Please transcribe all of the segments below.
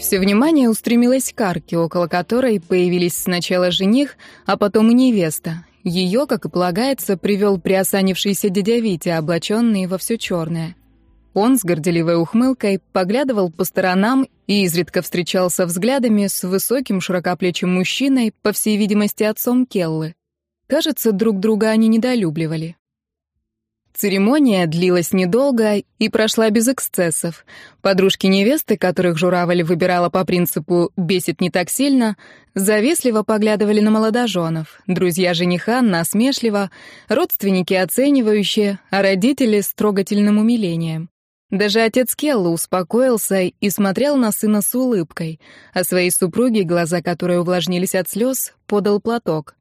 Все внимание устремилось к арке, около которой появились сначала жених, а потом и невеста. Ее, как и полагается, привел приосанившийся дядя Витя, облаченный во все черное. Он с горделивой ухмылкой поглядывал по сторонам и изредка встречался взглядами с высоким широкоплечим мужчиной, по всей видимости, отцом Келлы. Кажется, друг друга они недолюбливали. Церемония длилась недолго и прошла без эксцессов. Подружки невесты, которых журавль выбирала по принципу «бесит не так сильно», завистливо поглядывали на молодоженов, друзья жениха насмешливо, родственники оценивающие, а родители с трогательным умилением. Даже отец Келла успокоился и смотрел на сына с улыбкой, а своей супруге, глаза которой увлажнились от слез, подал платок.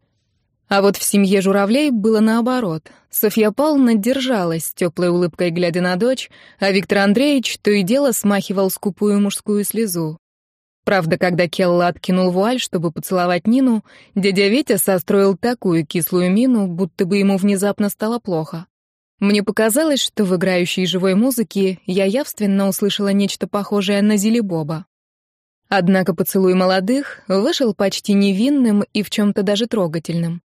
А вот в семье журавлей было наоборот. Софья Павловна держалась теплой улыбкой, глядя на дочь, а Виктор Андреевич то и дело смахивал скупую мужскую слезу. Правда, когда Келла откинул вуаль, чтобы поцеловать Нину, дядя Витя состроил такую кислую мину, будто бы ему внезапно стало плохо. Мне показалось, что в играющей живой музыке я явственно услышала нечто похожее на Зелебоба. Однако поцелуй молодых вышел почти невинным и в чем-то даже трогательным.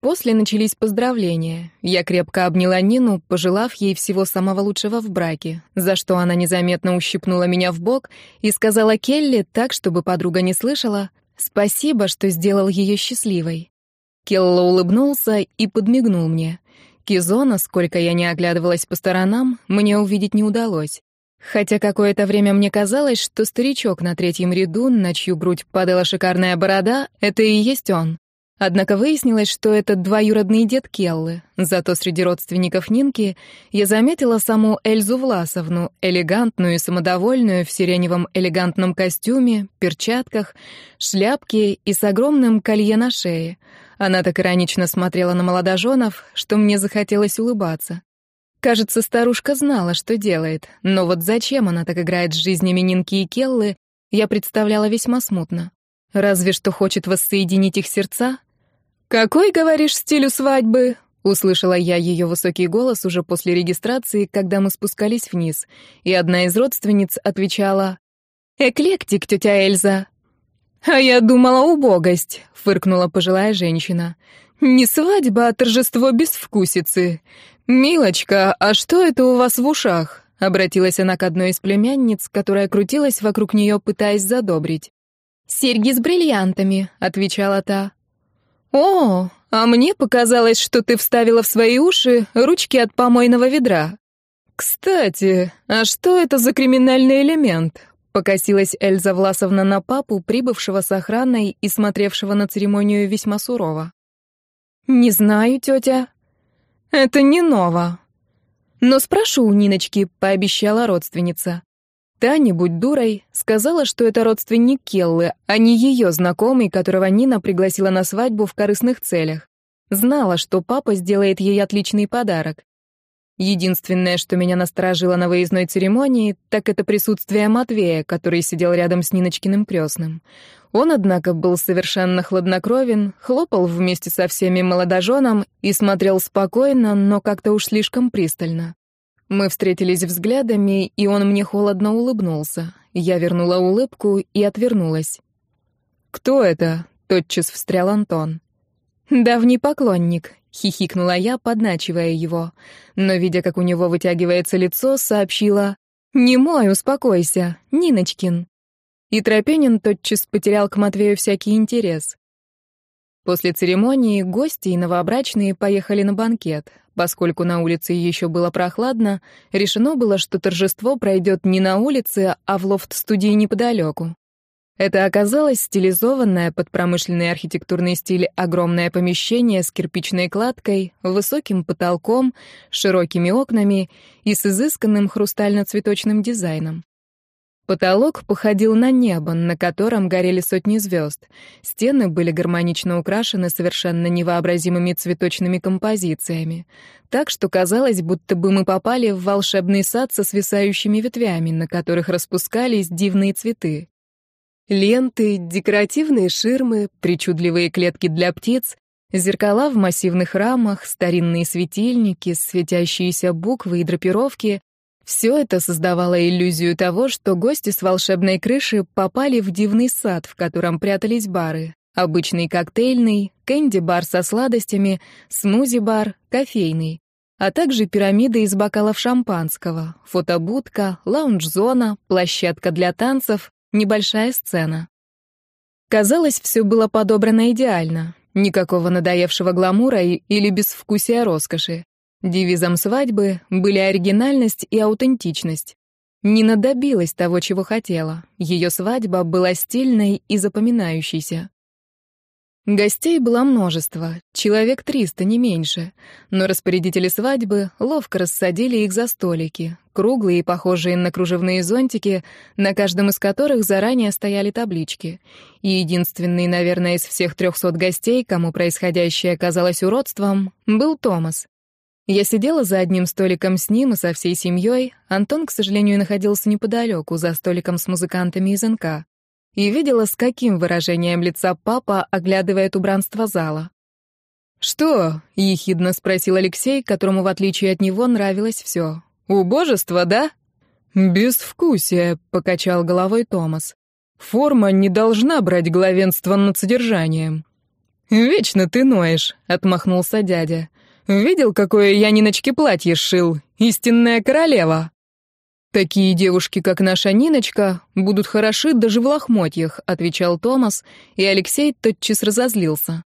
После начались поздравления. Я крепко обняла Нину, пожелав ей всего самого лучшего в браке, за что она незаметно ущипнула меня в бок и сказала Келли так, чтобы подруга не слышала, «Спасибо, что сделал ее счастливой». Келла улыбнулся и подмигнул мне. Кизона, сколько я не оглядывалась по сторонам, мне увидеть не удалось. Хотя какое-то время мне казалось, что старичок на третьем ряду, на чью грудь падала шикарная борода, это и есть он. Однако выяснилось, что это двоюродный дед Келлы. Зато среди родственников Нинки я заметила саму Эльзу Власовну, элегантную и самодовольную в сиреневом элегантном костюме, перчатках, шляпке и с огромным колье на шее. Она так иронично смотрела на молодоженов, что мне захотелось улыбаться. Кажется, старушка знала, что делает, но вот зачем она так играет с жизнями Нинки и Келлы, я представляла весьма смутно. Разве что хочет воссоединить их сердца, «Какой, говоришь, стиль у свадьбы?» Услышала я ее высокий голос уже после регистрации, когда мы спускались вниз, и одна из родственниц отвечала «Эклектик, тетя Эльза». «А я думала, убогость», — фыркнула пожилая женщина. «Не свадьба, а торжество безвкусицы. Милочка, а что это у вас в ушах?» — обратилась она к одной из племянниц, которая крутилась вокруг нее, пытаясь задобрить. «Серьги с бриллиантами», — отвечала та. «О, а мне показалось, что ты вставила в свои уши ручки от помойного ведра». «Кстати, а что это за криминальный элемент?» Покосилась Эльза Власовна на папу, прибывшего с охраной и смотревшего на церемонию весьма сурово. «Не знаю, тетя». «Это не ново». «Но спрошу у Ниночки», — пообещала родственница. Та, не будь дурой, сказала, что это родственник Келлы, а не ее знакомый, которого Нина пригласила на свадьбу в корыстных целях. Знала, что папа сделает ей отличный подарок. Единственное, что меня насторожило на выездной церемонии, так это присутствие Матвея, который сидел рядом с Ниночкиным крестным. Он, однако, был совершенно хладнокровен, хлопал вместе со всеми молодоженам и смотрел спокойно, но как-то уж слишком пристально. Мы встретились взглядами, и он мне холодно улыбнулся. Я вернула улыбку и отвернулась. «Кто это?» — тотчас встрял Антон. «Давний поклонник», — хихикнула я, подначивая его. Но, видя, как у него вытягивается лицо, сообщила «Не мой, успокойся, Ниночкин». И Тропенин тотчас потерял к Матвею всякий интерес. После церемонии гости и новобрачные поехали на банкет. Поскольку на улице еще было прохладно, решено было, что торжество пройдет не на улице, а в лофт-студии неподалеку. Это оказалось стилизованное под промышленный архитектурный стиль огромное помещение с кирпичной кладкой, высоким потолком, широкими окнами и с изысканным хрустально-цветочным дизайном. Потолок походил на небо, на котором горели сотни звезд. Стены были гармонично украшены совершенно невообразимыми цветочными композициями. Так что казалось, будто бы мы попали в волшебный сад со свисающими ветвями, на которых распускались дивные цветы. Ленты, декоративные ширмы, причудливые клетки для птиц, зеркала в массивных рамах, старинные светильники, светящиеся буквы и драпировки Все это создавало иллюзию того, что гости с волшебной крыши попали в дивный сад, в котором прятались бары. Обычный коктейльный, кэнди-бар со сладостями, смузи-бар, кофейный. А также пирамиды из бокалов шампанского, фотобудка, лаунж-зона, площадка для танцев, небольшая сцена. Казалось, все было подобрано идеально. Никакого надоевшего гламура или безвкусия роскоши. Девизом свадьбы были оригинальность и аутентичность. Нина добилась того, чего хотела. Ее свадьба была стильной и запоминающейся. Гостей было множество, человек триста, не меньше, но распорядители свадьбы ловко рассадили их за столики, круглые и похожие на кружевные зонтики, на каждом из которых заранее стояли таблички. И единственный, наверное, из всех трехсот гостей, кому происходящее казалось уродством, был Томас. Я сидела за одним столиком с ним и со всей семьей. Антон, к сожалению, находился неподалеку, за столиком с музыкантами из НК. И видела, с каким выражением лица папа оглядывает убранство зала. «Что?» — ехидно спросил Алексей, которому, в отличие от него, нравилось все. «Убожество, да?» «Безвкусие», — покачал головой Томас. «Форма не должна брать главенство над содержанием». «Вечно ты ноешь», — отмахнулся дядя. Видел, какое я Ниночке платье сшил? Истинная королева!» «Такие девушки, как наша Ниночка, будут хороши даже в лохмотьях», — отвечал Томас, и Алексей тотчас разозлился.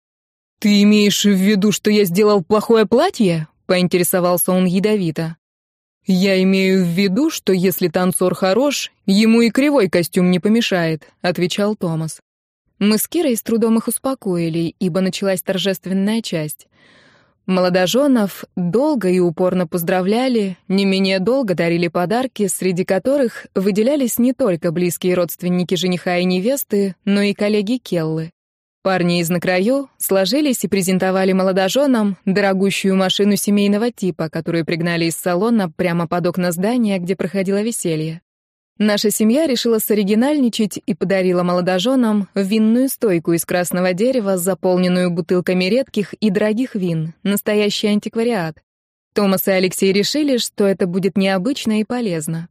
«Ты имеешь в виду, что я сделал плохое платье?» — поинтересовался он ядовито. «Я имею в виду, что если танцор хорош, ему и кривой костюм не помешает», — отвечал Томас. Мы с Кирой с трудом их успокоили, ибо началась торжественная часть. Молодоженов долго и упорно поздравляли, не менее долго дарили подарки, среди которых выделялись не только близкие родственники жениха и невесты, но и коллеги Келлы. Парни из накраю сложились и презентовали молодоженам дорогущую машину семейного типа, которую пригнали из салона прямо под окна здания, где проходило веселье. Наша семья решила соригинальничать и подарила молодоженам винную стойку из красного дерева, заполненную бутылками редких и дорогих вин, настоящий антиквариат. Томас и Алексей решили, что это будет необычно и полезно.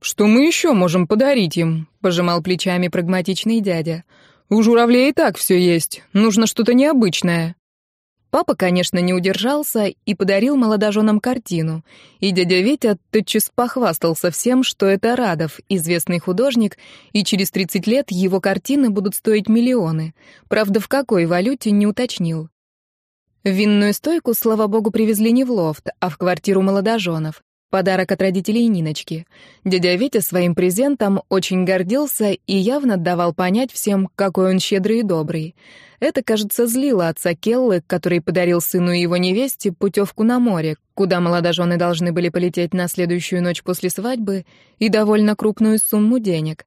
«Что мы еще можем подарить им?» — пожимал плечами прагматичный дядя. «У журавлей и так все есть. Нужно что-то необычное». Папа, конечно, не удержался и подарил молодоженам картину. И дядя Витя тотчас похвастался всем, что это Радов, известный художник, и через 30 лет его картины будут стоить миллионы. Правда, в какой валюте, не уточнил. Винную стойку, слава богу, привезли не в лофт, а в квартиру молодоженов. Подарок от родителей Ниночки. Дядя Витя своим презентом очень гордился и явно давал понять всем, какой он щедрый и добрый. Это, кажется, злило отца Келлы, который подарил сыну и его невесте путевку на море, куда молодожены должны были полететь на следующую ночь после свадьбы, и довольно крупную сумму денег.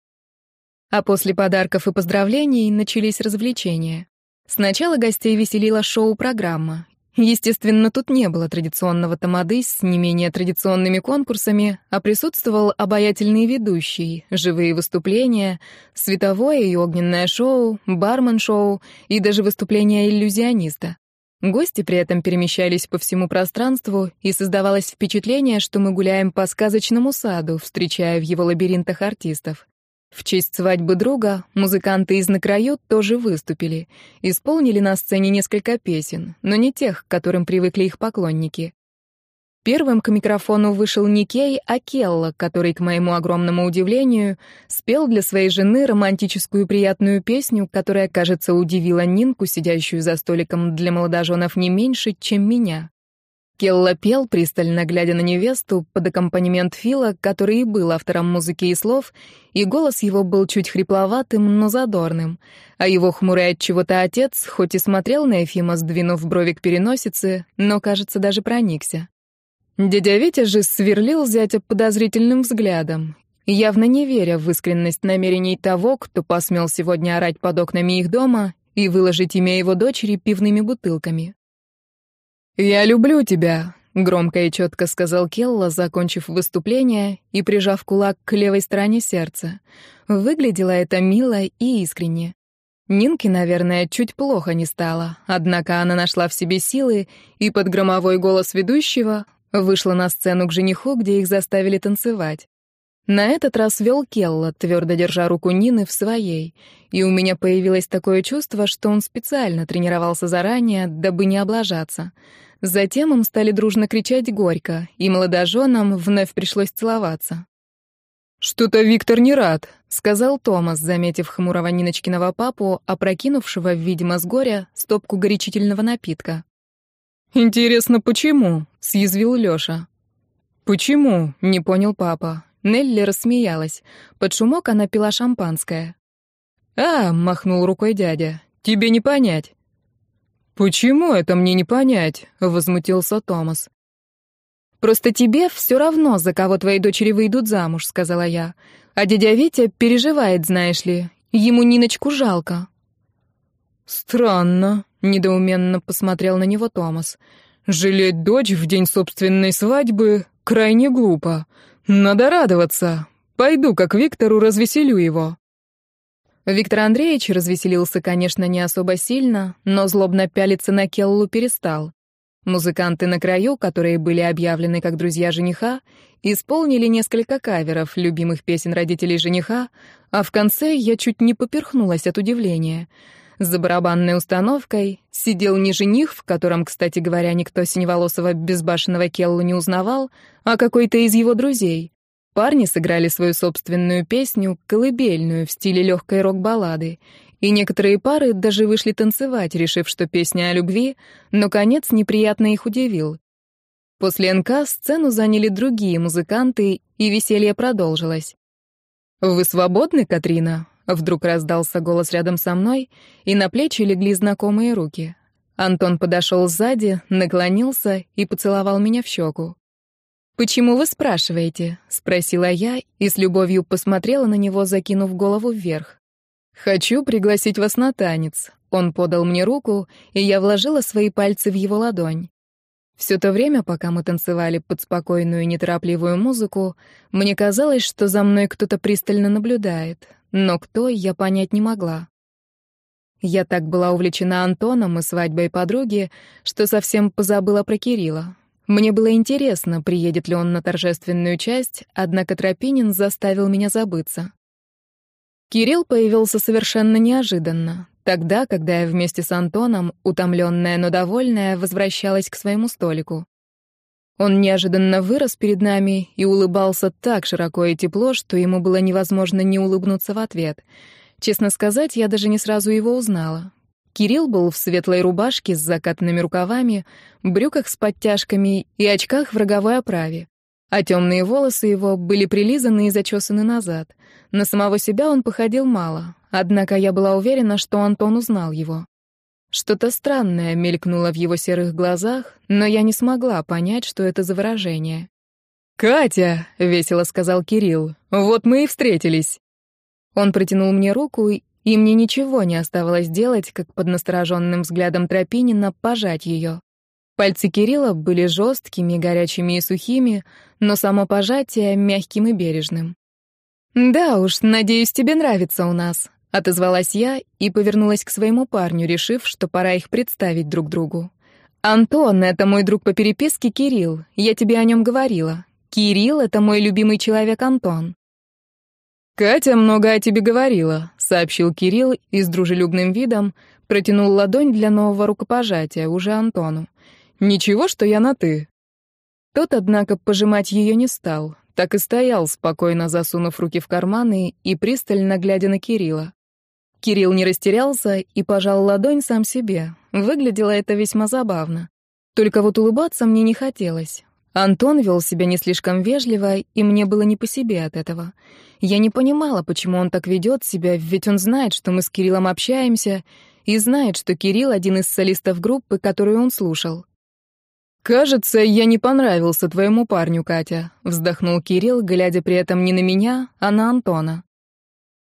А после подарков и поздравлений начались развлечения. Сначала гостей веселила шоу-программа. Естественно, тут не было традиционного тамады с не менее традиционными конкурсами, а присутствовал обаятельный ведущий, живые выступления, световое и огненное шоу, бармен-шоу и даже выступление иллюзиониста. Гости при этом перемещались по всему пространству, и создавалось впечатление, что мы гуляем по сказочному саду, встречая в его лабиринтах артистов. В честь свадьбы друга музыканты из «На краю» тоже выступили, исполнили на сцене несколько песен, но не тех, к которым привыкли их поклонники. Первым к микрофону вышел не Кей, а Келла, который, к моему огромному удивлению, спел для своей жены романтическую приятную песню, которая, кажется, удивила Нинку, сидящую за столиком для молодоженов не меньше, чем меня. Келла пел, пристально глядя на невесту, под аккомпанемент Фила, который и был автором музыки и слов, и голос его был чуть хрипловатым, но задорным. А его хмурый от чего-то отец, хоть и смотрел на Ефима, сдвинув брови к переносице, но, кажется, даже проникся. Дядя Витя же сверлил зятя подозрительным взглядом, явно не веря в искренность намерений того, кто посмел сегодня орать под окнами их дома и выложить имя его дочери пивными бутылками. «Я люблю тебя», — громко и четко сказал Келла, закончив выступление и прижав кулак к левой стороне сердца. Выглядело это мило и искренне. Нинке, наверное, чуть плохо не стало, однако она нашла в себе силы и под громовой голос ведущего Вышла на сцену к жениху, где их заставили танцевать. На этот раз вел Келла, твердо держа руку Нины в своей, и у меня появилось такое чувство, что он специально тренировался заранее, дабы не облажаться. Затем им стали дружно кричать горько, и молодоженам вновь пришлось целоваться. «Что-то Виктор не рад», — сказал Томас, заметив хмурого Ниночкиного папу, опрокинувшего, видимо, с горя, стопку горячительного напитка. «Интересно, почему?» — съязвил Лёша. «Почему?» — не понял папа. Нелли рассмеялась. Под шумок она пила шампанское. «А!» — махнул рукой дядя. «Тебе не понять». «Почему это мне не понять?» — возмутился Томас. «Просто тебе все равно, за кого твои дочери выйдут замуж», — сказала я. «А дядя Витя переживает, знаешь ли. Ему Ниночку жалко». «Странно», — недоуменно посмотрел на него Томас. «Жалеть дочь в день собственной свадьбы крайне глупо. Надо радоваться. Пойду, как Виктору, развеселю его. Виктор Андреевич развеселился, конечно, не особо сильно, но злобно пялиться на Келлу перестал. Музыканты на краю, которые были объявлены как друзья жениха, исполнили несколько каверов любимых песен родителей жениха, а в конце я чуть не поперхнулась от удивления. За барабанной установкой сидел не жених, в котором, кстати говоря, никто синеволосого безбашенного Келлу не узнавал, а какой-то из его друзей. Парни сыграли свою собственную песню, колыбельную, в стиле легкой рок-баллады, и некоторые пары даже вышли танцевать, решив, что песня о любви, но конец неприятно их удивил. После НК сцену заняли другие музыканты, и веселье продолжилось. «Вы свободны, Катрина?» Вдруг раздался голос рядом со мной, и на плечи легли знакомые руки. Антон подошел сзади, наклонился и поцеловал меня в щеку. «Почему вы спрашиваете?» — спросила я и с любовью посмотрела на него, закинув голову вверх. «Хочу пригласить вас на танец». Он подал мне руку, и я вложила свои пальцы в его ладонь. Все то время, пока мы танцевали под спокойную неторопливую музыку, мне казалось, что за мной кто-то пристально наблюдает, но кто, я понять не могла. Я так была увлечена Антоном и свадьбой подруги, что совсем позабыла про Кирилла. Мне было интересно, приедет ли он на торжественную часть, однако Тропинин заставил меня забыться. Кирилл появился совершенно неожиданно, тогда, когда я вместе с Антоном, утомленная, но довольная, возвращалась к своему столику. Он неожиданно вырос перед нами и улыбался так широко и тепло, что ему было невозможно не улыбнуться в ответ. Честно сказать, я даже не сразу его узнала. Кирилл был в светлой рубашке с закатанными рукавами, брюках с подтяжками и очках в роговой оправе. А темные волосы его были прилизаны и зачесаны назад. На самого себя он походил мало, однако я была уверена, что Антон узнал его. Что-то странное мелькнуло в его серых глазах, но я не смогла понять, что это за выражение. «Катя!» — весело сказал Кирилл. «Вот мы и встретились». Он протянул мне руку, и мне ничего не оставалось делать, как под настороженным взглядом Тропинина пожать ее. Пальцы Кирилла были жесткими, горячими и сухими, но само пожатие — мягким и бережным. «Да уж, надеюсь, тебе нравится у нас», Отозвалась я и повернулась к своему парню, решив, что пора их представить друг другу. «Антон — это мой друг по переписке Кирилл. Я тебе о нем говорила. Кирилл — это мой любимый человек Антон». «Катя много о тебе говорила», — сообщил Кирилл и с дружелюбным видом протянул ладонь для нового рукопожатия, уже Антону. «Ничего, что я на «ты». Тот, однако, пожимать ее не стал, так и стоял, спокойно засунув руки в карманы и пристально глядя на Кирилла. Кирилл не растерялся и пожал ладонь сам себе. Выглядело это весьма забавно. Только вот улыбаться мне не хотелось. Антон вел себя не слишком вежливо, и мне было не по себе от этого. Я не понимала, почему он так ведет себя, ведь он знает, что мы с Кириллом общаемся, и знает, что Кирилл — один из солистов группы, которую он слушал. «Кажется, я не понравился твоему парню, Катя», — вздохнул Кирилл, глядя при этом не на меня, а на Антона.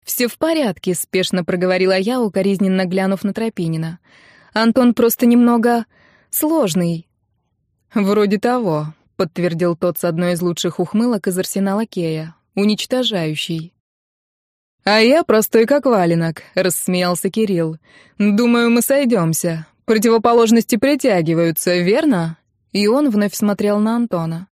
«Все в порядке», — спешно проговорила я, укоризненно глянув на Тропинина. «Антон просто немного... сложный». «Вроде того», — подтвердил тот с одной из лучших ухмылок из арсенала Кея. «Уничтожающий». «А я простой как валенок», — рассмеялся Кирилл. «Думаю, мы сойдемся. Противоположности притягиваются, верно? и он вновь смотрел на Антона.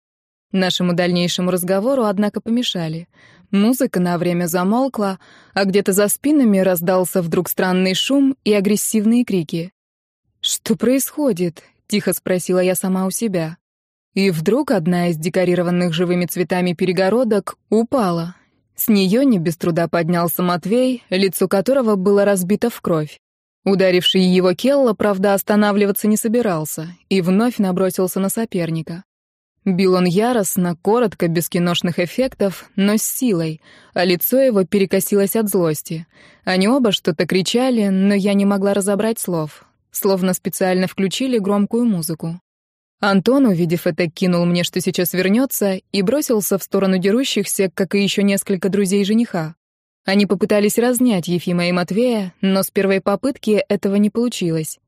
Нашему дальнейшему разговору, однако, помешали. Музыка на время замолкла, а где-то за спинами раздался вдруг странный шум и агрессивные крики. «Что происходит?» — тихо спросила я сама у себя. И вдруг одна из декорированных живыми цветами перегородок упала. С нее не без труда поднялся Матвей, лицо которого было разбито в кровь. Ударивший его Келла, правда, останавливаться не собирался и вновь набросился на соперника. Бил он яростно, коротко, без киношных эффектов, но с силой, а лицо его перекосилось от злости. Они оба что-то кричали, но я не могла разобрать слов. Словно специально включили громкую музыку. Антон, увидев это, кинул мне, что сейчас вернется, и бросился в сторону дерущихся, как и еще несколько друзей жениха. Они попытались разнять Ефима и Матвея, но с первой попытки этого не получилось.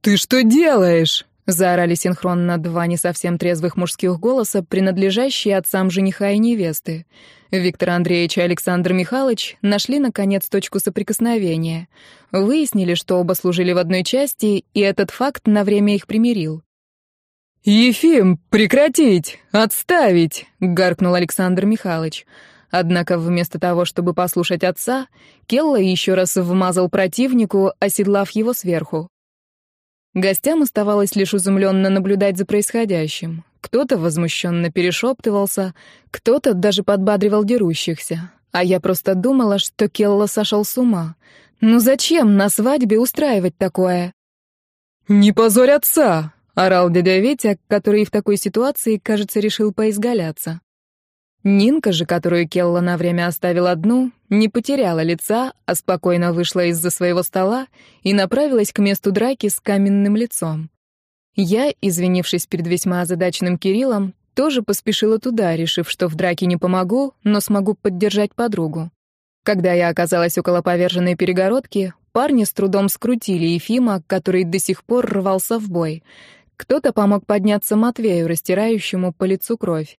«Ты что делаешь?» Заорали синхронно два не совсем трезвых мужских голоса, принадлежащие отцам жениха и невесты. Виктор Андреевич и Александр Михайлович нашли, наконец, точку соприкосновения. Выяснили, что оба служили в одной части, и этот факт на время их примирил. «Ефим, прекратить! Отставить!» — гаркнул Александр Михайлович. Однако вместо того, чтобы послушать отца, Келла еще раз вмазал противнику, оседлав его сверху. Гостям оставалось лишь изумленно наблюдать за происходящим. Кто-то возмущенно перешептывался, кто-то даже подбадривал дерущихся. А я просто думала, что Келла сошел с ума. Ну зачем на свадьбе устраивать такое? «Не позорь отца!» — орал дядя Витя, который в такой ситуации, кажется, решил поизгаляться. Нинка же, которую Келла на время оставил одну, не потеряла лица, а спокойно вышла из-за своего стола и направилась к месту драки с каменным лицом. Я, извинившись перед весьма озадаченным Кириллом, тоже поспешила туда, решив, что в драке не помогу, но смогу поддержать подругу. Когда я оказалась около поверженной перегородки, парни с трудом скрутили Ефима, который до сих пор рвался в бой. Кто-то помог подняться Матвею, растирающему по лицу кровь.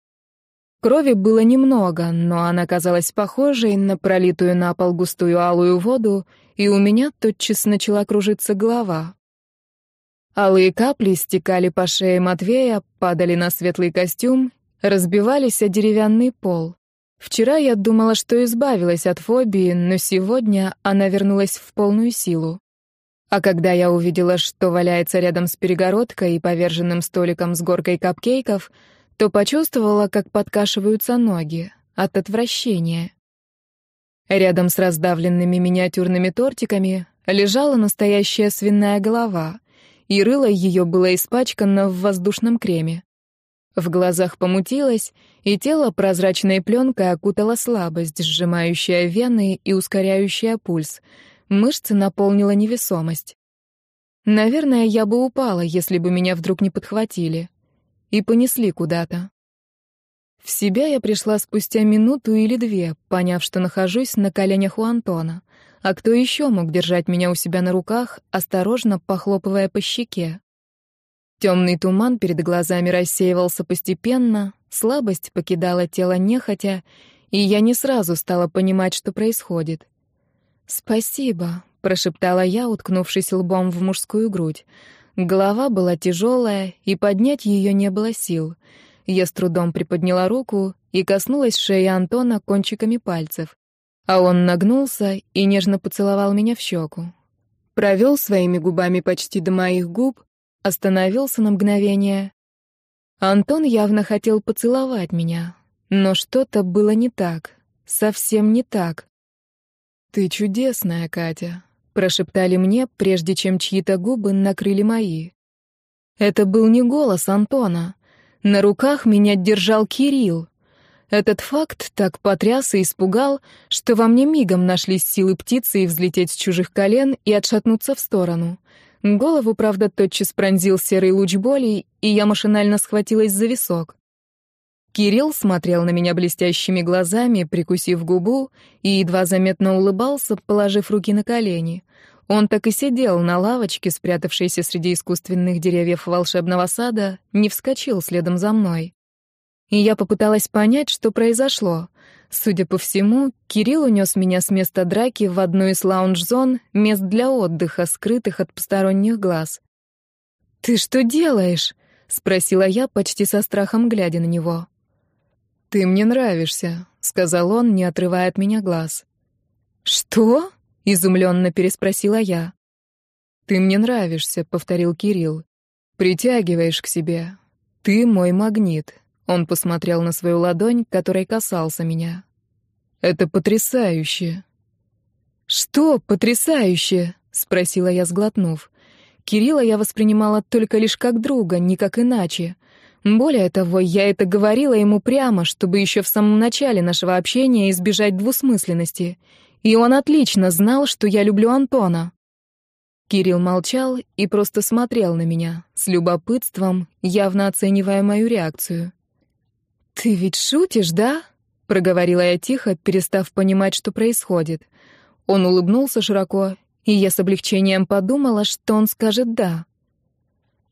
Крови было немного, но она казалась похожей на пролитую на пол густую алую воду, и у меня тотчас начала кружиться голова. Алые капли стекали по шее Матвея, падали на светлый костюм, разбивались о деревянный пол. Вчера я думала, что избавилась от фобии, но сегодня она вернулась в полную силу. А когда я увидела, что валяется рядом с перегородкой и поверженным столиком с горкой капкейков — то почувствовала, как подкашиваются ноги от отвращения. Рядом с раздавленными миниатюрными тортиками лежала настоящая свиная голова, и рыло ее было испачкано в воздушном креме. В глазах помутилось, и тело прозрачной пленкой окутала слабость, сжимающая вены и ускоряющая пульс. Мышцы наполнила невесомость. Наверное, я бы упала, если бы меня вдруг не подхватили и понесли куда-то. В себя я пришла спустя минуту или две, поняв, что нахожусь на коленях у Антона. А кто еще мог держать меня у себя на руках, осторожно похлопывая по щеке? Темный туман перед глазами рассеивался постепенно, слабость покидала тело нехотя, и я не сразу стала понимать, что происходит. «Спасибо», — прошептала я, уткнувшись лбом в мужскую грудь. Голова была тяжелая, и поднять ее не было сил. Я с трудом приподняла руку и коснулась шеи Антона кончиками пальцев. А он нагнулся и нежно поцеловал меня в щеку. Провел своими губами почти до моих губ, остановился на мгновение. Антон явно хотел поцеловать меня, но что-то было не так, совсем не так. «Ты чудесная, Катя», прошептали мне, прежде чем чьи-то губы накрыли мои. Это был не голос Антона. На руках меня держал Кирилл. Этот факт так потряс и испугал, что во мне мигом нашлись силы птицы и взлететь с чужих колен и отшатнуться в сторону. Голову, правда, тотчас пронзил серый луч боли, и я машинально схватилась за висок. Кирилл смотрел на меня блестящими глазами, прикусив губу, и едва заметно улыбался, положив руки на колени. Он так и сидел на лавочке, спрятавшейся среди искусственных деревьев волшебного сада, не вскочил следом за мной. И я попыталась понять, что произошло. Судя по всему, Кирилл унес меня с места драки в одну из лаунж-зон, мест для отдыха, скрытых от посторонних глаз. «Ты что делаешь?» — спросила я, почти со страхом глядя на него. «Ты мне нравишься», — сказал он, не отрывая от меня глаз. «Что?» — изумленно переспросила я. «Ты мне нравишься», — повторил Кирилл. «Притягиваешь к себе. Ты мой магнит». Он посмотрел на свою ладонь, которой касался меня. «Это потрясающе». «Что потрясающе?» — спросила я, сглотнув. Кирилла я воспринимала только лишь как друга, никак иначе. Более того, я это говорила ему прямо, чтобы еще в самом начале нашего общения избежать двусмысленности. И он отлично знал, что я люблю Антона. Кирилл молчал и просто смотрел на меня, с любопытством, явно оценивая мою реакцию. «Ты ведь шутишь, да?» — проговорила я тихо, перестав понимать, что происходит. Он улыбнулся широко, и я с облегчением подумала, что он скажет «да».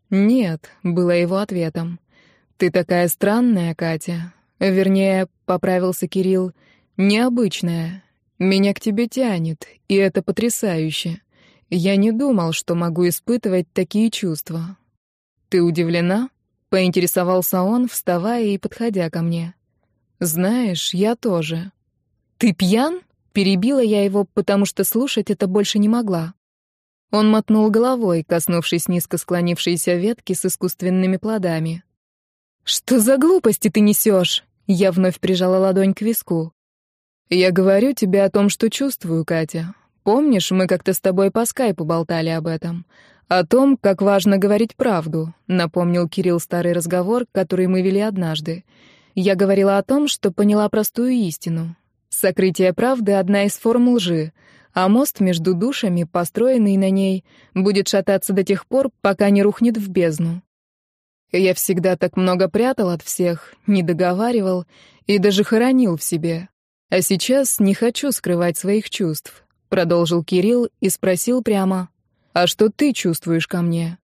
«Нет», — было его ответом. «Ты такая странная, Катя. Вернее, — поправился Кирилл, — необычная. Меня к тебе тянет, и это потрясающе. Я не думал, что могу испытывать такие чувства. Ты удивлена?» — поинтересовался он, вставая и подходя ко мне. «Знаешь, я тоже». «Ты пьян?» — перебила я его, потому что слушать это больше не могла. Он мотнул головой, коснувшись низко склонившейся ветки с искусственными плодами. «Что за глупости ты несешь?» Я вновь прижала ладонь к виску. «Я говорю тебе о том, что чувствую, Катя. Помнишь, мы как-то с тобой по скайпу болтали об этом? О том, как важно говорить правду», — напомнил Кирилл старый разговор, который мы вели однажды. Я говорила о том, что поняла простую истину. Сокрытие правды — одна из форм лжи, а мост между душами, построенный на ней, будет шататься до тех пор, пока не рухнет в бездну. Я всегда так много прятал от всех, не договаривал и даже хоронил в себе. А сейчас не хочу скрывать своих чувств, продолжил Кирилл и спросил прямо: "А что ты чувствуешь ко мне?"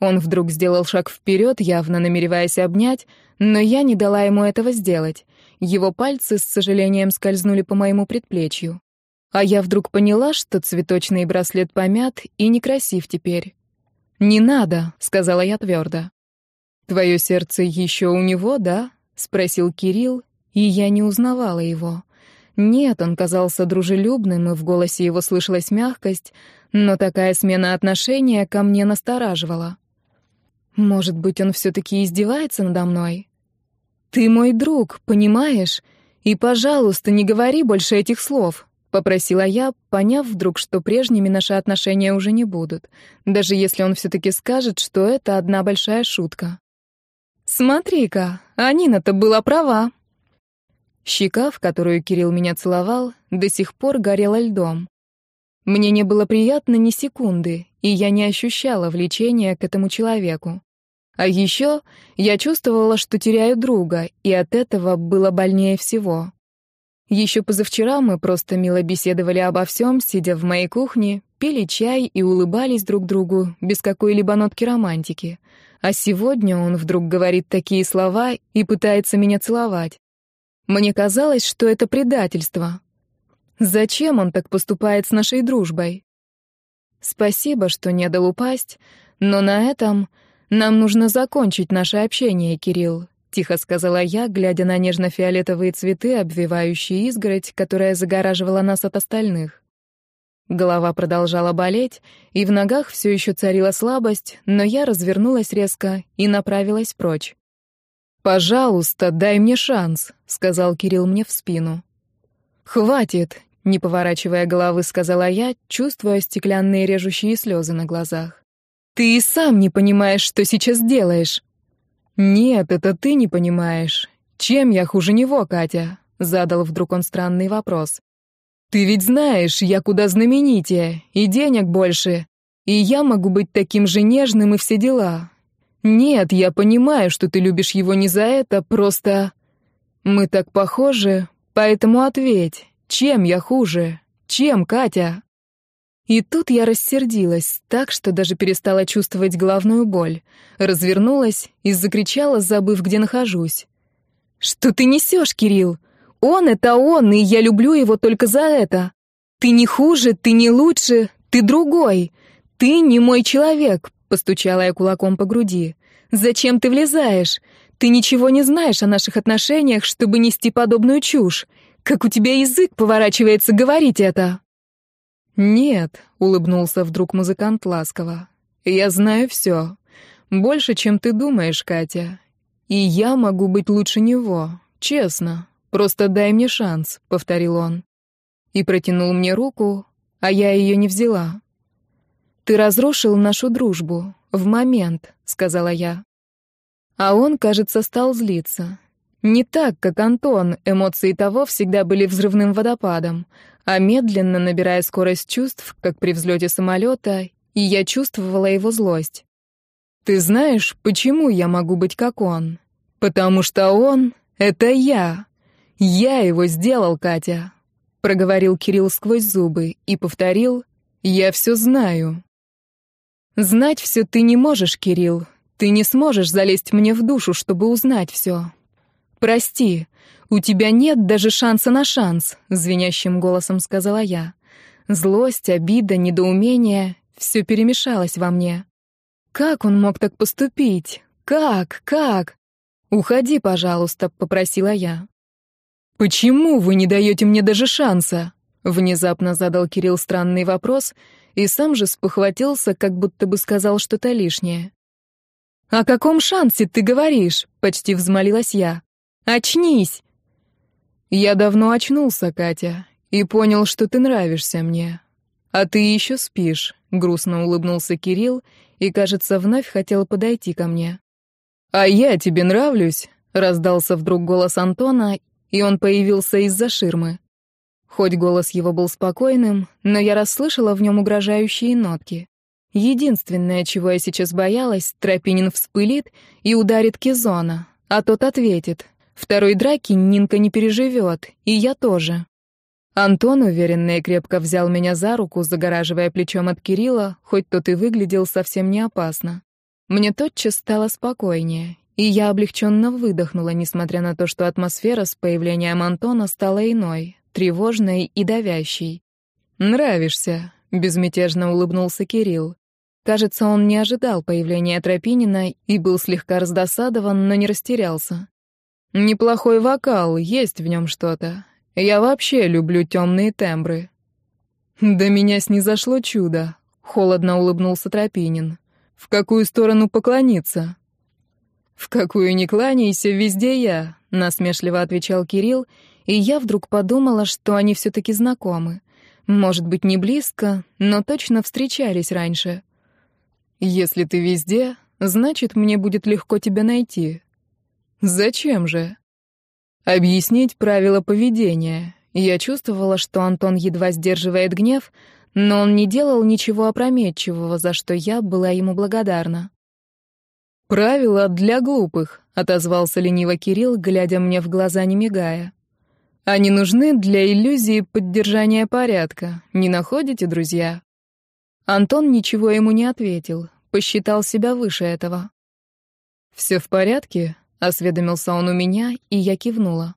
Он вдруг сделал шаг вперед, явно намереваясь обнять, но я не дала ему этого сделать. Его пальцы с сожалением скользнули по моему предплечью. А я вдруг поняла, что цветочный браслет помят и некрасив теперь. «Не надо», — сказала я твердо. «Твое сердце еще у него, да?» — спросил Кирилл, и я не узнавала его. Нет, он казался дружелюбным, и в голосе его слышалась мягкость, но такая смена отношения ко мне настораживала. Может быть, он все-таки издевается надо мной? «Ты мой друг, понимаешь? И, пожалуйста, не говори больше этих слов», — попросила я, поняв вдруг, что прежними наши отношения уже не будут, даже если он все-таки скажет, что это одна большая шутка. «Смотри-ка, Анина-то была права». Щека, в которую Кирилл меня целовал, до сих пор горела льдом. Мне не было приятно ни секунды, и я не ощущала влечения к этому человеку. А еще я чувствовала, что теряю друга, и от этого было больнее всего. Еще позавчера мы просто мило беседовали обо всем, сидя в моей кухне, пили чай и улыбались друг другу без какой-либо нотки романтики. А сегодня он вдруг говорит такие слова и пытается меня целовать. Мне казалось, что это предательство. Зачем он так поступает с нашей дружбой? Спасибо, что не дал упасть, но на этом нам нужно закончить наше общение, Кирилл, тихо сказала я, глядя на нежно-фиолетовые цветы, обвивающие изгородь, которая загораживала нас от остальных. Голова продолжала болеть, и в ногах все еще царила слабость, но я развернулась резко и направилась прочь. «Пожалуйста, дай мне шанс», — сказал Кирилл мне в спину. «Хватит», — не поворачивая головы, сказала я, чувствуя стеклянные режущие слезы на глазах. «Ты и сам не понимаешь, что сейчас делаешь». «Нет, это ты не понимаешь. Чем я хуже него, Катя?» — задал вдруг он странный вопрос. Ты ведь знаешь, я куда знаменитее, и денег больше, и я могу быть таким же нежным и все дела. Нет, я понимаю, что ты любишь его не за это, просто... Мы так похожи, поэтому ответь, чем я хуже? Чем, Катя?» И тут я рассердилась, так что даже перестала чувствовать главную боль. Развернулась и закричала, забыв, где нахожусь. «Что ты несешь, Кирилл? Он — это он, и я люблю его только за это. Ты не хуже, ты не лучше, ты другой. Ты не мой человек, постучала я кулаком по груди. Зачем ты влезаешь? Ты ничего не знаешь о наших отношениях, чтобы нести подобную чушь. Как у тебя язык поворачивается говорить это?» «Нет», — улыбнулся вдруг музыкант ласково. «Я знаю все. Больше, чем ты думаешь, Катя. И я могу быть лучше него. Честно. Просто дай мне шанс», — повторил он. И протянул мне руку, а я ее не взяла. «Ты разрушил нашу дружбу. В момент», — сказала я. А он, кажется, стал злиться. Не так, как Антон, эмоции того всегда были взрывным водопадом, а медленно набирая скорость чувств, как при взлете самолета, и я чувствовала его злость. «Ты знаешь, почему я могу быть как он? Потому что он — это я. Я его сделал, Катя», — проговорил Кирилл сквозь зубы и повторил «Я все знаю». «Знать все ты не можешь, Кирилл. Ты не сможешь залезть мне в душу, чтобы узнать все. Прости, у тебя нет даже шанса на шанс», — звенящим голосом сказала я. Злость, обида, недоумение — все перемешалось во мне. Как он мог так поступить? Как? Как? «Уходи, пожалуйста», — попросила я. «Почему вы не даете мне даже шанса?» Внезапно задал Кирилл странный вопрос и сам же спохватился, как будто бы сказал что-то лишнее. «О каком шансе ты говоришь?» — почти взмолилась я. «Очнись!» «Я давно очнулся, Катя, и понял, что ты нравишься мне. А ты еще спишь», — грустно улыбнулся Кирилл и, кажется, вновь хотел подойти ко мне. «А я тебе нравлюсь?» — раздался вдруг голос Антона, и он появился из-за ширмы. Хоть голос его был спокойным, но я расслышала в нем угрожающие нотки. Единственное, чего я сейчас боялась, Тропинин вспылит и ударит Кизона, а тот ответит. Второй драки Нинка не переживет, и я тоже. Антон уверенно и крепко взял меня за руку, загораживая плечом от Кирилла, хоть тот и выглядел совсем не опасно. Мне тотчас стало спокойнее, и я облегченно выдохнула, несмотря на то, что атмосфера с появлением Антона стала иной, тревожной и давящей. «Нравишься», — безмятежно улыбнулся Кирилл. Кажется, он не ожидал появления Тропинина и был слегка раздосадован, но не растерялся. «Неплохой вокал, есть в нем что-то. Я вообще люблю темные тембры». «До меня снизошло чудо», — холодно улыбнулся Тропинин. «В какую сторону поклониться?» «В какую не кланяйся, везде я», — насмешливо отвечал Кирилл, и я вдруг подумала, что они все-таки знакомы. Может быть, не близко, но точно встречались раньше. «Если ты везде, значит, мне будет легко тебя найти». «Зачем же?» «Объяснить правила поведения». Я чувствовала, что Антон едва сдерживает гнев, но он не делал ничего опрометчивого, за что я была ему благодарна. «Правила для глупых», — отозвался лениво Кирилл, глядя мне в глаза, не мигая. «Они нужны для иллюзии поддержания порядка. Не находите, друзья?» Антон ничего ему не ответил, посчитал себя выше этого. «Все в порядке?» — осведомился он у меня, и я кивнула.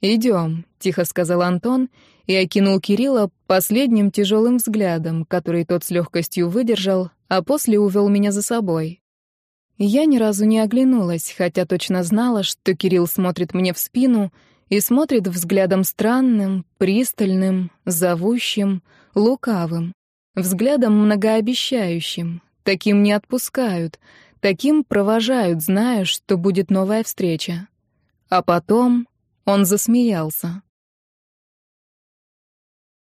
«Идем», — тихо сказал Антон и окинул Кирилла последним тяжелым взглядом, который тот с легкостью выдержал, а после увел меня за собой. Я ни разу не оглянулась, хотя точно знала, что Кирилл смотрит мне в спину и смотрит взглядом странным, пристальным, зовущим, лукавым, взглядом многообещающим. Таким не отпускают, таким провожают, зная, что будет новая встреча. А потом он засмеялся.